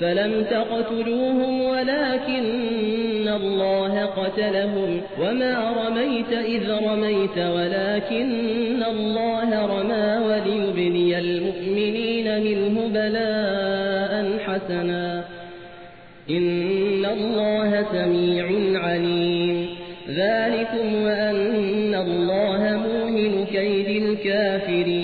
فلم تقتلوهم ولكن الله قتلهم وما رميت إذ رميت ولكن الله رمى وليبني المؤمنين منه بلاء حسنا إن الله سميع عليم. ذلكم وأن الله موهن كيد الكافرين.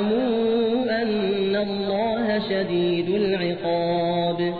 واعلموا أن الله شديد العقاب